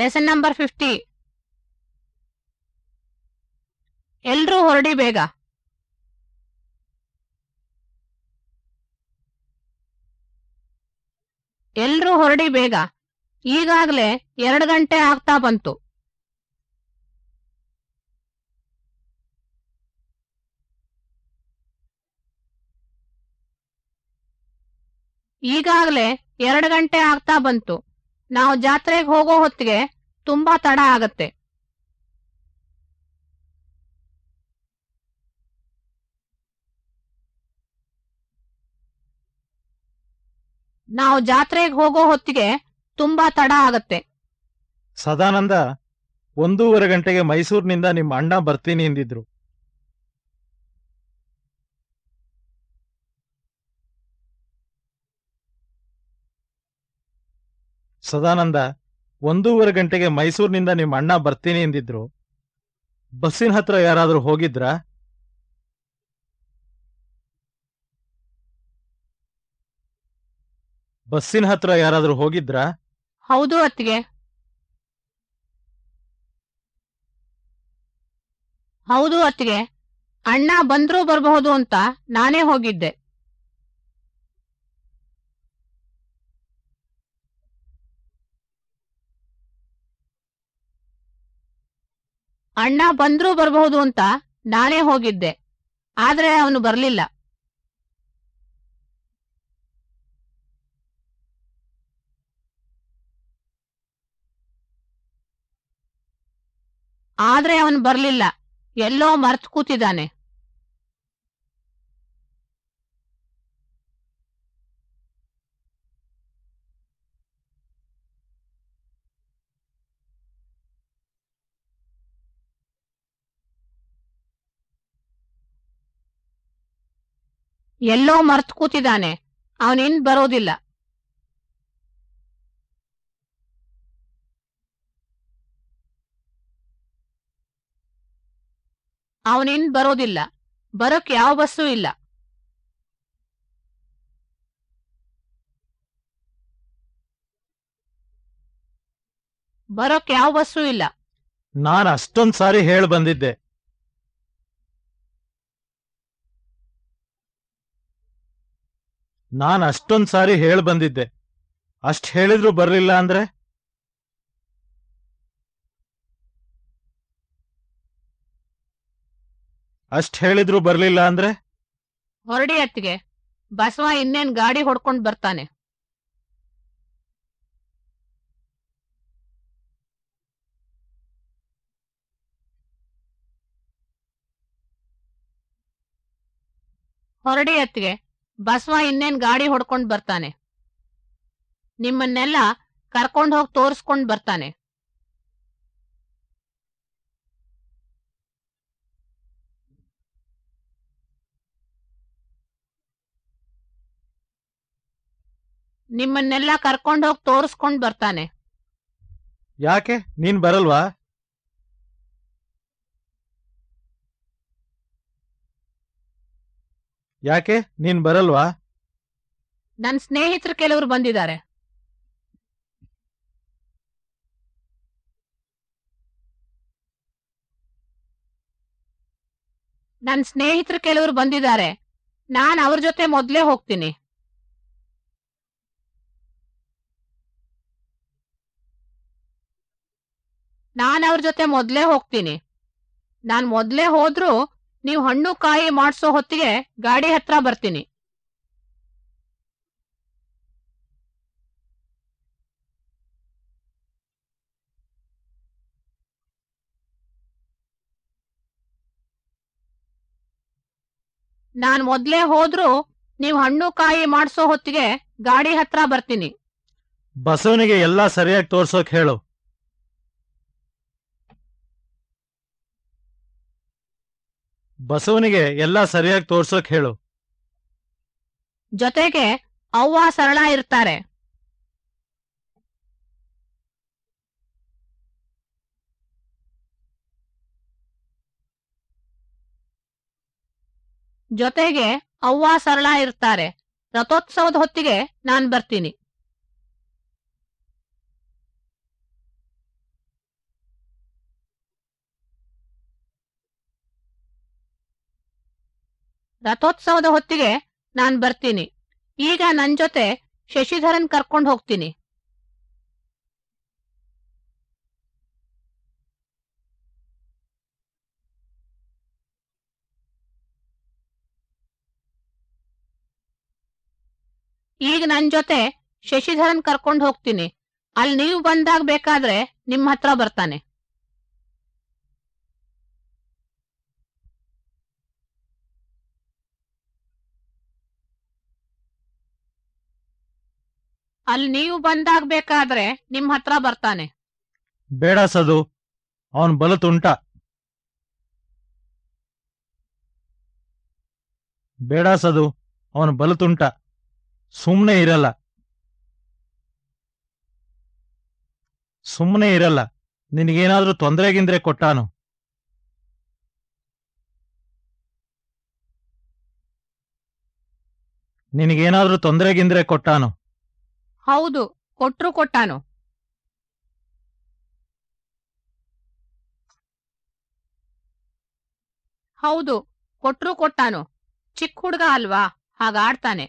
Lesson number fifty ಎಲ್ರೂ ಹೊರಡಿ ಬೇಗ. ಎಲ್ರೂ ಹೊರಡಿ ಬೇಗ. ಈಗಾಗಲೇ ಎರಡು ಗಂಟೆ ಆಗ್ತಾ ಬಂತು. ಈಗಾಗಲೇ ಎರಡು ಗಂಟೆ ಆಗ್ತಾ ಬಂತು. ನಾವು ಜಾತ್ರೆಗೆ ಹೋಗೋ ಹೊತ್ತಿಗೆ ತುಂಬಾ ತಡ ಆಗತ್ತೆ. ನಾವು ಜಾತ್ರೆಗೆ ಹೋಗೋ ಹೊತ್ತಿಗೆ ತುಂಬಾ ತಡ ಆಗತ್ತೆ. ಸದಾನಂದ, ಒಂದೂವರೆ ಗಂಟೆಗೆ ಮೈಸೂರಿನಿಂದ ನಿಮ್ಮ ಅಣ್ಣ ಬರ್ತೀನಿ ಎಂದಿದ್ರು. ಸದಾನಂದ, ಒಂದೂವರೆ ಗಂಟೆಗೆ ಮೈಸೂರಿನಿಂದ ನಿಮ್ಮ ಅಣ್ಣ ಬರ್ತೀನಿ ಎಂದಿದ್ರು. ಬಸ್ಸಿನ ಹತ್ರ ಯಾರಾದರೂ ಹೋಗಿದ್ರಾ? ಬಸ್ಸಿನ ಹತ್ರ ಯಾರಾದರೂ ಹೋಗಿದ್ರಾ? ಹೌದು ಅತ್ತಿಗೆ. ಹೌದು ಅತ್ತಿಗೆ. ಅಣ್ಣ ಬಂದ್ರೂ ಬರಬಹುದು ಅಂತ ನಾನೇ ಹೋಗಿದ್ದೆ. ಅಣ್ಣ ಬಂದ್ರೂ ಬರಬಹುದು ಅಂತ ನಾನೇ ಹೋಗಿದ್ದೆ. ಆದ್ರೆ ಅವನು ಬರಲಿಲ್ಲ. ಆದ್ರೆ ಅವನು ಬರಲಿಲ್ಲ. ಎಲ್ಲೋ ಮರ್ತು ಕೂತಿದ್ದಾನೆ. ಎಲ್ಲೋ ಮರ್ತ್ ಕೂತಿದ್ದಾನೆ. ಅವನಿನ್ ಬರೋದಿಲ್ಲ. ಅವನಿನ್ ಬರೋದಿಲ್ಲ. ಬರೋಕ್ ಯಾವ ಬಸ್ಸು ಇಲ್ಲ. ಬರೋಕ್ ಯಾವ ಬಸ್ಸು ಇಲ್ಲ. ನಾನ್ ಅಷ್ಟೊಂದ್ ಸಾರಿ ಹೇಳ್ ಬಂದಿದ್ದೆ. ನಾನ್ ಅಷ್ಟೊಂದ್ ಸಾರಿ ಹೇಳಿ ಬಂದಿದ್ದೆ. ಅಷ್ಟ್ ಹೇಳಿದ್ರು ಬರ್ಲಿಲ್ಲ ಅಂದ್ರೆ? ಅಷ್ಟ್ ಹೇಳಿದ್ರು ಬರ್ಲಿಲ್ಲ ಅಂದ್ರೆ? ಹೊರಡಿ ಅತ್ತಿಗೆ. ಬಸವ ಇನ್ನೇನ್ ಗಾಡಿ ಹೊಡ್ಕೊಂಡ್ ಬರ್ತಾನೆ. ಹೊರಡಿ ಅತ್ತಿಗೆ. ಬಸವ ಇನ್ನೇನ್ ಗಾಡಿ ಹೊಡ್ಕೊಂಡ್ ಬರ್ತಾನೆ. ನಿಮ್ಮನ್ನೆಲ್ಲ ಕರ್ಕೊಂಡ್ ಹೋಗಿ ತೋರಿಸ್ಕೊಂಡ್ ಬರ್ತಾನೆ. ನಿಮ್ಮನ್ನೆಲ್ಲ ಕರ್ಕೊಂಡ್ ಹೋಗಿ ತೋರಿಸ್ಕೊಂಡ್ ಬರ್ತಾನೆ. ಯಾಕೆ? ನೀನ್ ಬರಲ್ವಾ? ಯಾಕೆ? ನೀನ್ ಬರಲ್ವಾ? ನನ್ ಸ್ನೇಹಿತರು ಕೆಲವರು ಬಂದಿದ್ದಾರೆ. ನನ್ ಸ್ನೇಹಿತರು ಕೆಲವರು ಬಂದಿದ್ದಾರೆ. ನಾನ್ ಅವ್ರ ಜೊತೆ ಮೊದ್ಲೇ ಹೋಗ್ತೀನಿ. ನಾನ್ ಅವ್ರ ಜೊತೆ ಮೊದ್ಲೇ ಹೋಗ್ತೀನಿ. ನಾನ್ ಮೊದ್ಲೇ ಹೋದ್ರೂ ನೀವು ಹಣ್ಣು ಕಾಯಿ ಮಾಡಿಸೋ ಹೊತ್ತಿಗೆ ಗಾಡಿ ಹತ್ರ ಬರ್ತೀನಿ. ನಾನ್ ಮೊದ್ಲೇ ಹೋದ್ರೂ ನೀವು ಹಣ್ಣು ಕಾಯಿ ಮಾಡಿಸೋ ಹೊತ್ತಿಗೆ ಗಾಡಿ ಹತ್ರ ಬರ್ತೀನಿ. ಬಸವನಿಗೆ ಎಲ್ಲಾ ಸರಿಯಾಗಿ ತೋರ್ಸೋಕ್ ಹೇಳು. ಬಸವನಿಗೆ ಎಲ್ಲಾ ಸರಿಯಾಗಿ ತೋರ್ಸೋಕ್ ಹೇಳು. ಜೊತೆಗೆ ಅವ್ವ ಸರಳ ಇರ್ತಾರೆ. ಜೊತೆಗೆ ಅವ್ವ ಸರಳ ಇರ್ತಾರೆ. ರಥೋತ್ಸವದ ಹೊತ್ತಿಗೆ ನಾನ್ ಬರ್ತೀನಿ. ರಥೋತ್ಸವದ ಹೊತ್ತಿಗೆ ನಾನ್ ಬರ್ತೀನಿ. ಈಗ ನನ್ ಜೊತೆ ಶಶಿಧರನ್ ಕರ್ಕೊಂಡ್ ಹೋಗ್ತೀನಿ. ಈಗ ನನ್ ಜೊತೆ ಶಶಿಧರನ್ ಕರ್ಕೊಂಡ್ ಹೋಗ್ತೀನಿ. ಅಲ್ಲಿ ನೀವು ಬಂದಾಗ ಬೇಕಾದ್ರೆ ನಿಮ್ಮ ಹತ್ರ ಬರ್ತಾನೆ. ಅಲ್ಲಿ ನೀವು ಬಂದಾಗ ಬೇಕಾದ್ರೆ ನಿಮ್ ಹತ್ರ ಬರ್ತಾನೆ. ಬೇಡ ಸದು, ಅವನ್ ಬಲು ತುಂಟ ಬೇಡ ಸದು, ಅವನ್ ಬಲು ತುಂಟ ಸುಮ್ನೆ ಇರಲ್ಲ. ಸುಮ್ನೆ ಇರಲ್ಲ. ನಿನಗೇನಾದ್ರೂ ತೊಂದರೆಗಿಂದ್ರೆ ಕೊಟ್ಟಾನು. ನಿನಗೇನಾದ್ರೂ ತೊಂದರೆಗಿಂದ್ರೆ ಕೊಟ್ಟಾನು. ಹೌದು, ಕೊಟ್ರು ಕೊಟ್ಟಾನು. ಹೌದು, ಕೊಟ್ರು ಕೊಟ್ಟಾನು. ಚಿಕ್ಕ ಹುಡುಗ ಅಲ್ವಾ? ಹಾಗಾಡ್ತಾನೆ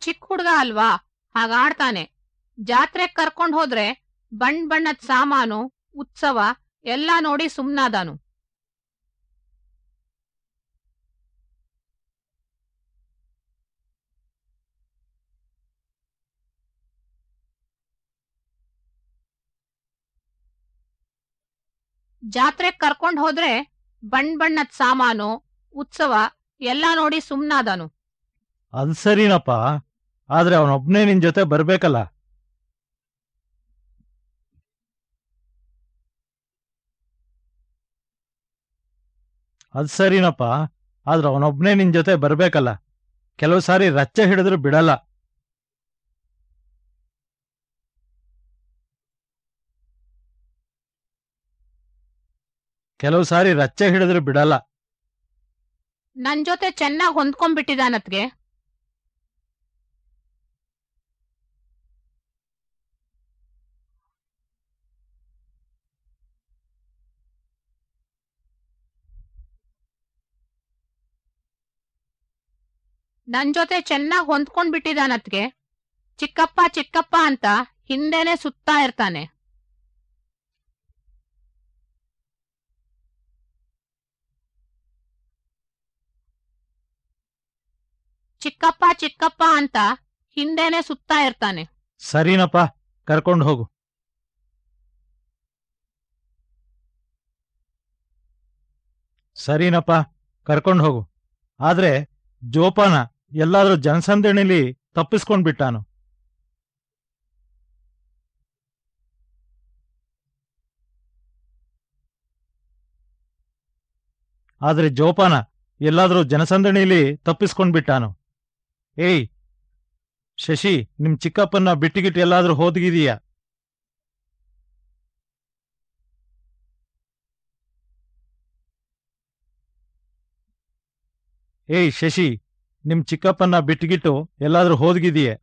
ಚಿಕ್ಕ ಹುಡುಗ ಅಲ್ವಾ? ಹಾಗಾಡ್ತಾನೆ ಜಾತ್ರೆಗ್ ಕರ್ಕೊಂಡ್ ಹೋದ್ರೆ ಬಣ್ಣ ಬಣ್ಣದ್ ಸಾಮಾನು, ಉತ್ಸವ ಎಲ್ಲ ನೋಡಿ ಸುಮ್ನಾದಾನು. ಜಾತ್ರೆಗ್ ಕರ್ಕೊಂಡ್ ಹೋದ್ರೆ ಬಣ್ಣ ಬಣ್ಣದ ಸಾಮಾನು, ಉತ್ಸವ ಎಲ್ಲಾ ನೋಡಿ ಸುಮ್ನಾದನು. ಅದ್ ಸರಿನಪ್ಪ. ಆದ್ರೆ ಅವನೊಬ್ನೇ ನಿನ್ ಜೊತೆ ಬರ್ಬೇಕಲ್ಲ. ಅದ್ ಸರಿನಪ್ಪ. ಆದ್ರೆ ಅವನೊಬ್ನೇ ನಿನ್ ಜೊತೆ ಬರ್ಬೇಕಲ್ಲ. ಕೆಲವು ಸಾರಿ ರಚ್ಚೆ ಹಿಡಿದ್ರು ಬಿಡಲ್ಲ. ಕೆಲವು ಸಾರಿ ರಚ್ಚೆ ಹಿಡಿದ್ರು ಬಿಡಲ್ಲ. ನನ್ ಜೊತೆ ಚೆನ್ನಾಗ್ ಹೊಂದ್ಕೊಂಡ್ಬಿಟ್ಟಿದಾನತ್ಗೆ. ನನ್ ಜೊತೆ ಚೆನ್ನಾಗ್ ಹೊಂದ್ಕೊಂಡ್ಬಿಟ್ಟಿದಾನತ್ಗೆ. ಚಿಕ್ಕಪ್ಪ ಚಿಕ್ಕಪ್ಪ ಅಂತ ಹಿಂದೆನೆ ಸುತ್ತಾ ಇರ್ತಾನೆ. ಚಿಕ್ಕಪ್ಪ ಚಿಕ್ಕಪ್ಪ ಅಂತ ಹಿಂದೆನೆ ಸುತ್ತಾ ಇರ್ತಾನೆ. ಸರಿನಪ್ಪ, ಕರ್ಕೊಂಡು ಹೋಗು. ಸರಿನಪ್ಪ, ಕರ್ಕೊಂಡು ಹೋಗು. ಆದ್ರೆ ಜೋಪಾನ ಎಲ್ಲಾದ್ರೂ ಜನಸಂದಣಿಲಿ ತಪ್ಪಿಸ್ಕೊಂಡ್ ಬಿಟ್ಟಾನು. ಆದ್ರೆ ಜೋಪಾನ ಎಲ್ಲಾದ್ರೂ ಜನಸಂದಣಿಲಿ ತಪ್ಪಿಸ್ಕೊಂಡ್ ಬಿಟ್ಟಾನು. ಏಯ್, ಶಶಿ, ನಿಮ್ ಚಿಕ್ಕಪ್ಪನ್ನ ಬಿಟ್ಟಿಗಿಟ್ಟು ಎಲ್ಲಾದ್ರೂ ಹೋದಗಿದೀಯಾ? ಏಯ್, ಶಶಿ, ನಿಮ್ ಚಿಕ್ಕಪ್ಪನ್ನ ಬಿಟ್ಟಿಗಿಟ್ಟು ಎಲ್ಲಾದ್ರೂ ಹೋದಗಿದೀಯ?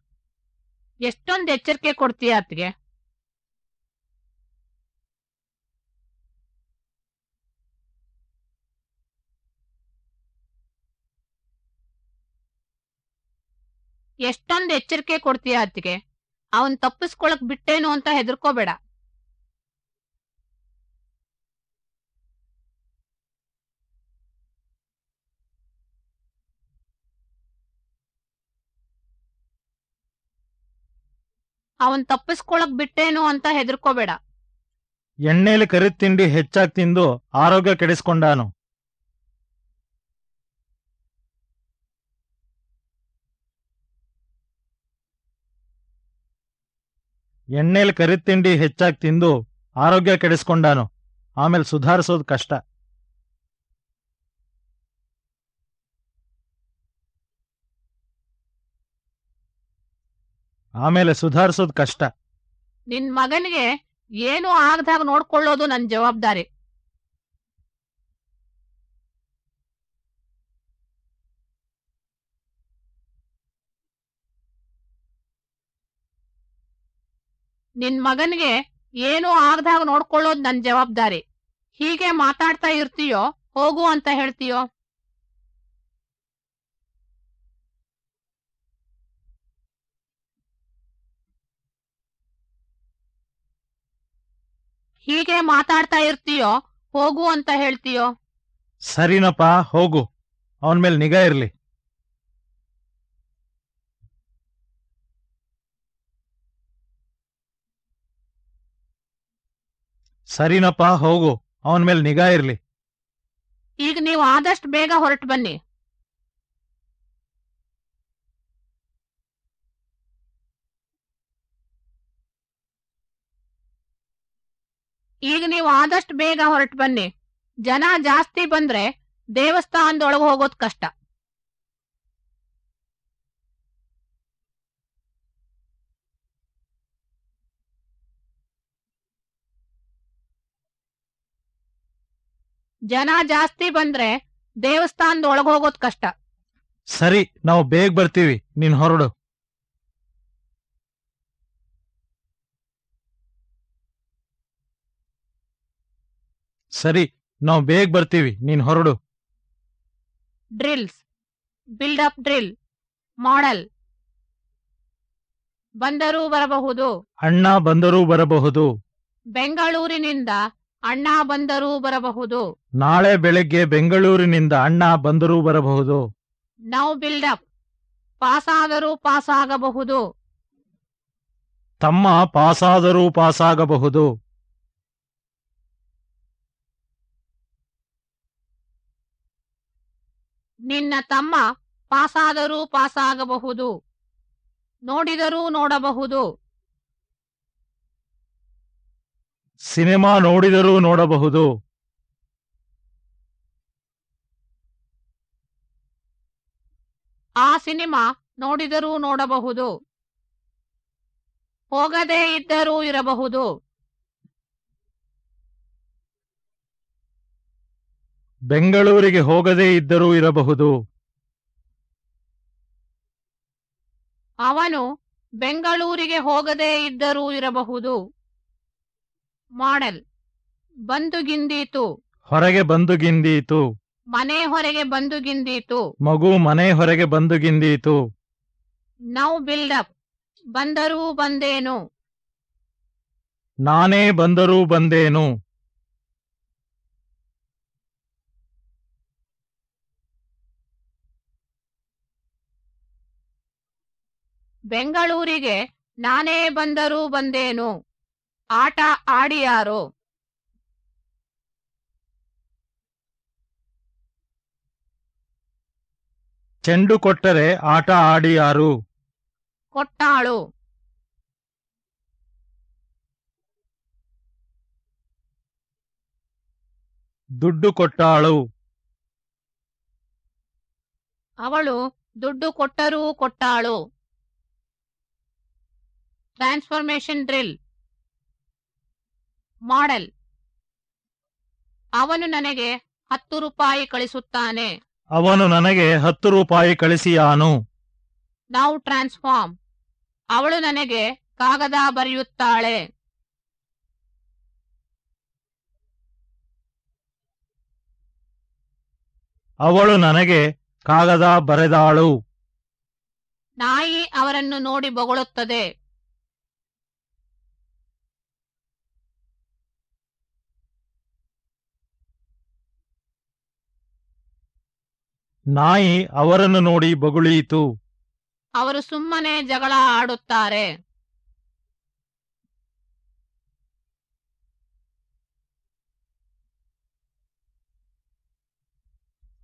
ಎಷ್ಟೊಂದು ಎಚ್ಚರಿಕೆ ಕೊಡ್ತೀಯ ಅತ್ಗೆ ಎಷ್ಟೊಂದ್ ಎಚ್ಚರಿಕೆ ಕೊಡ್ತೀಯ ಅತ್ತಿಗೆ? ಅವನ್ ತಪ್ಪಿಸ್ಕೊಳಕ್ ಬಿಟ್ಟೇನು ಅಂತ ಹೆದರ್ಕೋಬೇಡ. ಅವನ್ ತಪ್ಪಿಸ್ಕೊಳಕ್ ಬಿಟ್ಟೇನು ಅಂತ ಹೆದರ್ಕೋಬೇಡ. ಎಣ್ಣೆಲಿ ಕರಿ ತಿಂಡಿ ಹೆಚ್ಚಾಗಿ ತಿಂದು ಆರೋಗ್ಯ ಕೆಡಿಸ್ಕೊಂಡಾನು. ಎಣ್ಣೆಲಿ ಕರಿ ತಿಂಡಿ ಹೆಚ್ಚಾಗಿ ತಿಂದು ಆರೋಗ್ಯ ಕೆಡಿಸ್ಕೊಂಡಾನು. ಆಮೇಲೆ ಸುಧಾರಿಸೋದು ಕಷ್ಟ. ಆಮೇಲೆ ಸುಧಾರಿಸೋದು ಕಷ್ಟ. ನಿನ್ ಮಗನಿಗೆ ಏನು ಆಗದಾಗ ನೋಡ್ಕೊಳ್ಳೋದು ನನ್ ಜವಾಬ್ದಾರಿ. ನಿನ್ ಮಗನ್ಗೆ ಏನೂ ಆಗದಾಗ ನೋಡ್ಕೊಳ್ಳೋದ್ ನನ್ ಜವಾಬ್ದಾರಿ. ಹೀಗೆ ಮಾತಾಡ್ತಾ ಇರ್ತೀಯೋ, ಹೋಗು ಅಂತ ಹೇಳ್ತೀಯೋ? ಹೀಗೆ ಮಾತಾಡ್ತಾ ಇರ್ತೀಯೋ, ಹೋಗು ಅಂತ ಹೇಳ್ತೀಯೋ? ಸರಿನಪ್ಪ, ಹೋಗು. ಅವನ ಮೇಲೆ ನಿಗಾ ಇರ್ಲಿ. ಸರಿನಪ್ಪ, ಹೋಗು. ಅವನ ಮೇಲೆ ನಿಗಾ ಇರ್ಲಿ. ಈಗ ನೀವು ಆದಷ್ಟು ಬೇಗ ಹೊರಟು ಬನ್ನಿ. ಈಗ ನೀವು ಆದಷ್ಟು ಬೇಗ ಹೊರಟು ಬನ್ನಿ. ಜನ ಜಾಸ್ತಿ ಬಂದ್ರೆ ದೇವಸ್ಥಾನದೊಳಗೆ ಹೋಗೋದ್ ಕಷ್ಟ. ಜನ ಜಾಸ್ತಿ ಬಂದ್ರೆ ದೇವಸ್ಥಾನದೊಳಗೆ ಹೋಗೋದ್ ಕಷ್ಟ. ಸರಿ ನಾವು ಬೇಗ ಬರ್ತೀವಿ. ನೀನ್ ಹೊರಡು. ಸರಿ ನಾವು ಬೇಗ ಬರ್ತೀವಿ. ನೀನ್ ಹೊರಡು. Drills. Build up drill. Model. ಬಂದರೂ ಬರಬಹುದು. ಅಣ್ಣ ಬಂದರೂ ಬರಬಹುದು. ಬೆಂಗಳೂರಿನಿಂದ ಅಣ್ಣ ಬಂದರೂ ಬರಬಹುದು. ನಾಳೆ ಬೆಳಗ್ಗೆ ಬೆಂಗಳೂರಿನಿಂದ ಅಣ್ಣ ಬಂದರೂ ಬರಬಹುದು. ನೌ ಬಿಲ್ಡಪ್ ಪಾಸಾದರೂ ಪಾಸಾಗಬಹುದು. ತಮ್ಮ ಪಾಸಾದರೂ ಪಾಸಾಗಬಹುದು. ನಿನ್ನ ತಮ್ಮ ಪಾಸಾದರೂ ಪಾಸಾಗಬಹುದು. ನೋಡಿದರೂ ನೋಡಬಹುದು. ಸಿನಿಮಾ ನೋಡಿದರೂ ನೋಡಬಹುದು. ಆ ಸಿನಿಮಾ ನೋಡಿದರೂ ನೋಡಬಹುದು. ಹೋಗದೇ ಇದ್ದರೂ ಇರಬಹುದು. ಬೆಂಗಳೂರಿಗೆ ಹೋಗದೇ ಇದ್ದರೂ ಇರಬಹುದು. ಅವನು ಬೆಂಗಳೂರಿಗೆ ಹೋಗದೇ ಇದ್ದರೂ ಇರಬಹುದು. ಮಾಡೆಲ್ ಬಂದುಗಿಂದೀತು ಹೊರಗೆ ಬಂದು ಗಿಂದೀತು. ಮನೆ ಹೊರಗೆ ಬಂದು ಗಿಂದೀತು. ಮಗು ಮನೆ ಹೊರಗೆ ಬಂದು ಗಿಂದೀತು. ನೌ ಬಿಲ್ಡಪ್ ಬಂದರೂ ಬಂದೇನು. ನಾನೇ ಬಂದರೂ ಬಂದೇನು. ಬೆಂಗಳೂರಿಗೆ ನಾನೇ ಬಂದರೂ ಬಂದೇನು. ಆಟ ಆಡಿಯಾರೋ ಚೆಂಡು ಕೊಟ್ಟರೆ ಆಟ ಆಡಿಯಾರು ಕೊಟ್ಟಾಳು. ದುಡ್ಡು ಕೊಟ್ಟಾಳು. ಅವಳು ದುಡ್ಡು ಕೊಟ್ಟರೂ ಕೊಟ್ಟಾಳು. Transformation drill. ಮಾಡೆಲ್. ಅವನು ನನಗೆ ಹತ್ತು ರೂಪಾಯಿ ಕಳಿಸುತ್ತಾನೆ. ಅವನು ನನಗೆ ಹತ್ತು ರೂಪಾಯಿ ಕಳಿಸಿಯಾನು ನಾವು ಟ್ರಾನ್ಸ್ಫಾರ್ಮ್ ಅವಳು ನನಗೆ ಕಾಗದ ಬರೆಯುತ್ತಾಳೆ. ಅವಳು ನನಗೆ ಕಾಗದ ಬರೆದಾಳು. ನಾಯಿ ಅವರನ್ನು ನೋಡಿ ಬೊಗಳುತ್ತದೆ. ನಾಯಿ ಅವರನ್ನು ನೋಡಿ ಬಗುಳಿಯಿತು ಅವರು ಸುಮ್ಮನೆ ಜಗಳ ಆಡುತ್ತಾರೆ.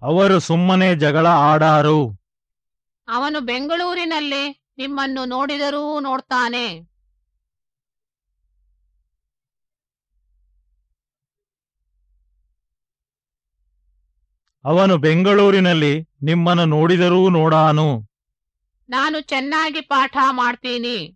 ಅವರು ಸುಮ್ಮನೆ ಜಗಳ ಆಡಾರು. ಅವನು ಬೆಂಗಳೂರಿನಲ್ಲಿ ನಿಮ್ಮನ್ನು ನೋಡಿದರೂ ನೋಡ್ತಾನೆ. ಅವನು ಬೆಂಗಳೂರಿನಲ್ಲಿ ನಿಮ್ಮನ್ನು ನೋಡಿದರೂ ನೋಡಾನು. ನಾನು ಚೆನ್ನಾಗಿ ಪಾಠ ಮಾಡ್ತೀನಿ.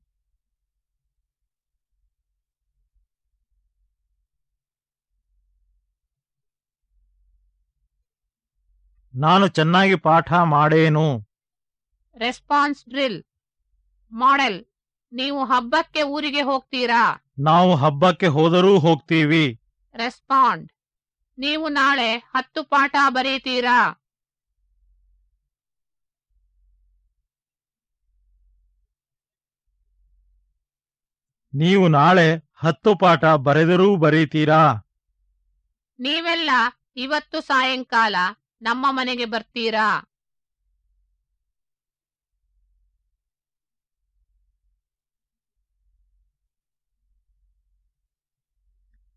ನಾನು ಚೆನ್ನಾಗಿ ಪಾಠ ಮಾಡೇನು. Response drill. ಮಾಡೆಲ್. ನೀವು ಹಬ್ಬಕ್ಕೆ ಊರಿಗೆ ಹೋಗ್ತೀರಾ? ನಾವು ಹಬ್ಬಕ್ಕೆ ಹೋದರೂ ಹೋಗ್ತೀವಿ. ರೆಸ್ಪಾಂಡ್. ನೀವು ನಾಳೆ ಹತ್ತು ಪಾಠ ಬರೀತೀರಾ? ನೀವು ನಾಳೆ ಹತ್ತು ಪಾಠ ಬರೆದರೂ ಬರೀತೀರಾ? ನೀವೆಲ್ಲ ಇವತ್ತು ಸಾಯಂಕಾಲ ನಮ್ಮ ಮನೆಗೆ ಬರ್ತೀರಾ?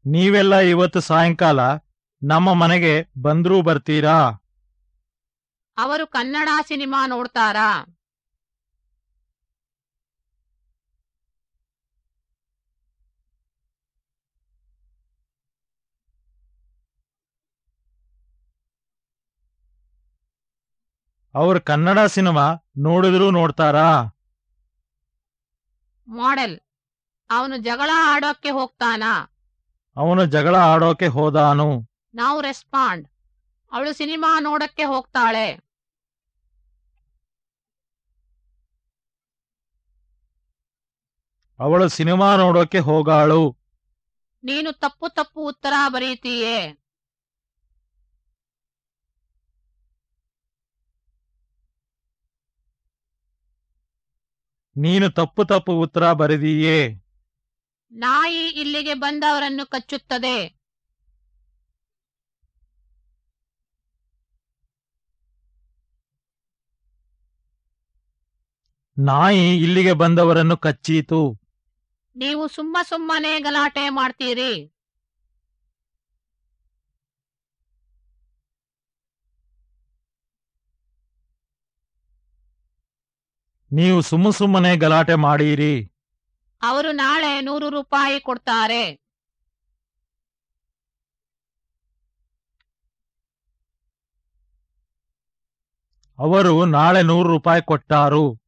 ನೀವೆಲ್ಲ ಇವತ್ತು ಸಾಯಂಕಾಲ ನಮ್ಮ ಮನೆಗೆ ಬಂದ್ರೂ ಬರ್ತೀರಾ? ಅವರು ಕನ್ನಡ ಸಿನಿಮಾ ನೋಡ್ತಾರಾ? ಅವರು ಕನ್ನಡ ಸಿನಿಮಾ ನೋಡಿದ್ರು ನೋಡ್ತಾರಾ? ಮಾಡೆಲ್. ಅವನು ಜಗಳ ಆಡೋಕೆ ಹೋಗ್ತಾನಾ? ಅವನು ಜಗಳ ಆಡೋಕೆ ಹೋದಾನು. ನಾವು ರೆಸ್ಪಾಂಡ್ ಅವಳು ಸಿನಿಮಾ ನೋಡಕ್ಕೆ ಹೋಗ್ತಾಳೆ. ಅವಳು ಸಿನಿಮಾ ನೋಡೋಕೆ ಹೋಗಾಳು. ನೀನು ತಪ್ಪು ತಪ್ಪು ಉತ್ತರ ಬರೀತೀಯೇ. ನೀನು ತಪ್ಪು ತಪ್ಪು ಉತ್ತರ ಬರೆದೀಯೇ. ನಾಯಿ ಇಲ್ಲಿಗೆ ಬಂದವರನ್ನು ಕಚ್ಚುತ್ತದೆ. ನಾಯಿ ಇಲ್ಲಿಗೆ ಬಂದವರನ್ನು ಕಚ್ಚೀತು. ನೀವು ಸುಮ್ಮ ಸುಮ್ಮನೆ ಗಲಾಟೆ ಮಾಡ್ತೀರಿ. ನೀವು ಸುಮ್ಮ ಸುಮ್ಮನೆ ಗಲಾಟೆ ಮಾಡೀರಿ. ಅವರು ನಾಳೆ ನೂರು ರೂಪಾಯಿ ಕೊಡ್ತಾರೆ. ಅವರು ನಾಳೆ ನೂರು ರೂಪಾಯಿ ಕೊಟ್ಟಾರು.